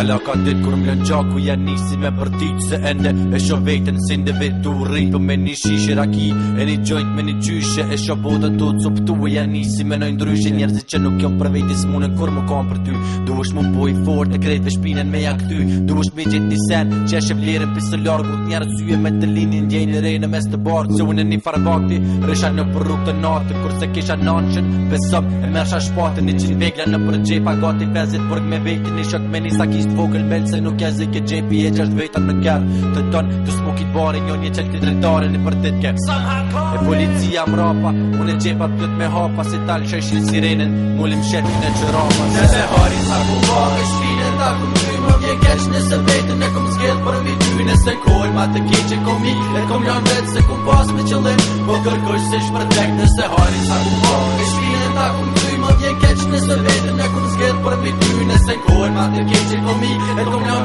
Hala ka dit kur më lënë gjaku ja nisi me përtit Se ende e sho vetën si individu Rripë me një shishë raki E një gjojt me një gjyshe E sho botën të të cuptu E ja nisi me nëjë ndryshe Njerëzit që nuk jom për vejti s'munën kur më kam për ty Du është mu boj fort e krejt ve shpinën me ja këty Du është mi gjithë një sen Që e shëvlerë për së largë Kur t'njerë me të linin Djejnë rej në mes të bardë Se unë një farbakti Rësha në përruk të natë Kurse kisha nanqën Besëm e mersha shpatën Një qitë vegla në përgjepa Gati 50 burg me vejti Një shok me një sakisht të vogël bel se nuk jazë ke gjepi e qështë vetën në kjarë Të tonë të smukit bare një një qëllë këtë në për të E policia mropa rapa, unë e gjepa të me hapa Se talë që është sirenen, mullim shetë në që rapa Në se hari sa ku bare, shpine të akum ty Më vje keq nëse vetën ne kom zgjetë për mbi ty se kohë ma të keqe kom e kom janë vetë se kum pas me qëllim Po kërkosh se shpër tek nëse hari sa ku bare, shpine të akum ty Më vje keq nëse vetën not the gated for me. Et combien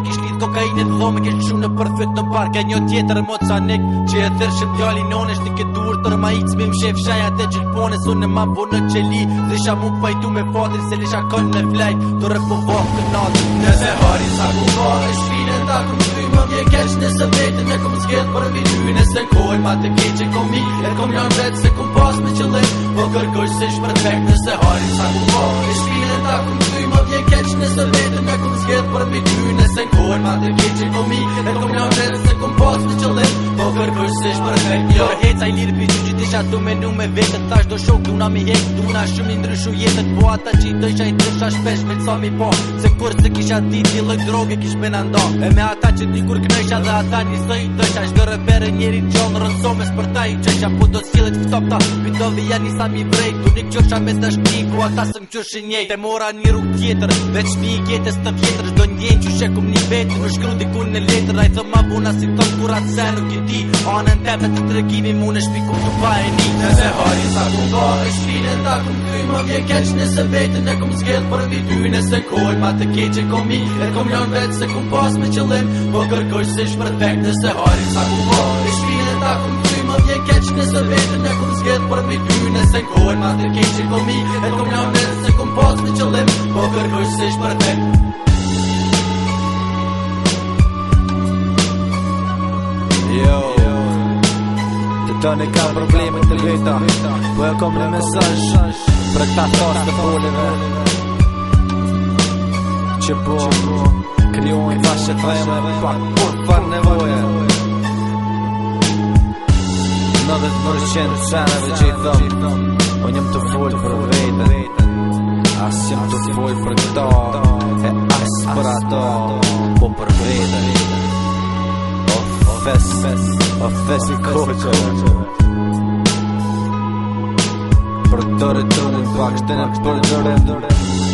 se kish lidh kokainë të dhomë ke çunë për fyt në park e një tjetër mocanik që e thërshë djalin nonë është ke dur tër majit me shef shaja te çelponë në ma vonë çeli disha mu fajtu me fatin se lesha kon me flaj do rrepo vot të not ne se hori sa ku do të shpinë ta ku ti më ke kesh në sëmetë ne kom sket për mi ty ne se koj ma të keçë komi e kom jam vet se kom pas me çellë po kërkoj se shpërtek ne se hori sa ku do të shpinë ta ku ti më ke kesh në sëmetë për mi ty nëse në kohën ma të vjeqin po mi E të kom një në rrëtë se kom pas në qëllet Po kërkësish për me kjo Për heca i lirë për isha du me du me vetët Thash do shok duna mi jetë Duna shumë i ndryshu jetët Po ata qi i dësha i dësha shpesh me të mi po Se kur se kisha ti ti lë droge kish me nëndo E me ata që ti kur knesha dhe ata një së i dësha Shdo repere njeri qonë rënsome së për ta i qesha Po do s'kilet këto pta Pindovi janë i sa mi vrej Du një qërsha me të shpi ku ata së më qërshi njej Te mora një rrug tjetër Veç shpi i kjetës të vjetër Shdo njen që shekum një vetë Më shkru diku në letër A i thë buna si të kurat se nuk i ti A në temet të tregimi mune shpiku të pare i nikë Me hari sa ku ba e shpire ta ku kuj Më vje keq nëse vetën e kum zgjedh Për mbi ty nëse kuj ma të keq e kom ik E kom lën vetë se kum pas me qëllim Po kërkoj se shpërtek nëse hari sa ku ba e shpire ta ku kuj Më vje keq nëse vetën e kum zgjedh Për mbi ty nëse kuj ma të keq e kom ik E kom lën vetë se kum pas me qëllim Po kërkoj se shpërtek nëse hari Tani ka probleme të leta Welcome po në mesaj Për këta thosë të foleve Që po Kryojnë vashë të vajme Pa kur për nevoje Në dhe të mërëqenë të sene dhe që i thëmë O po njëm të folë për vete As jëm të folë për këta E as për ato Po për vete fest A fest në kohë Për dore të në pak Shtë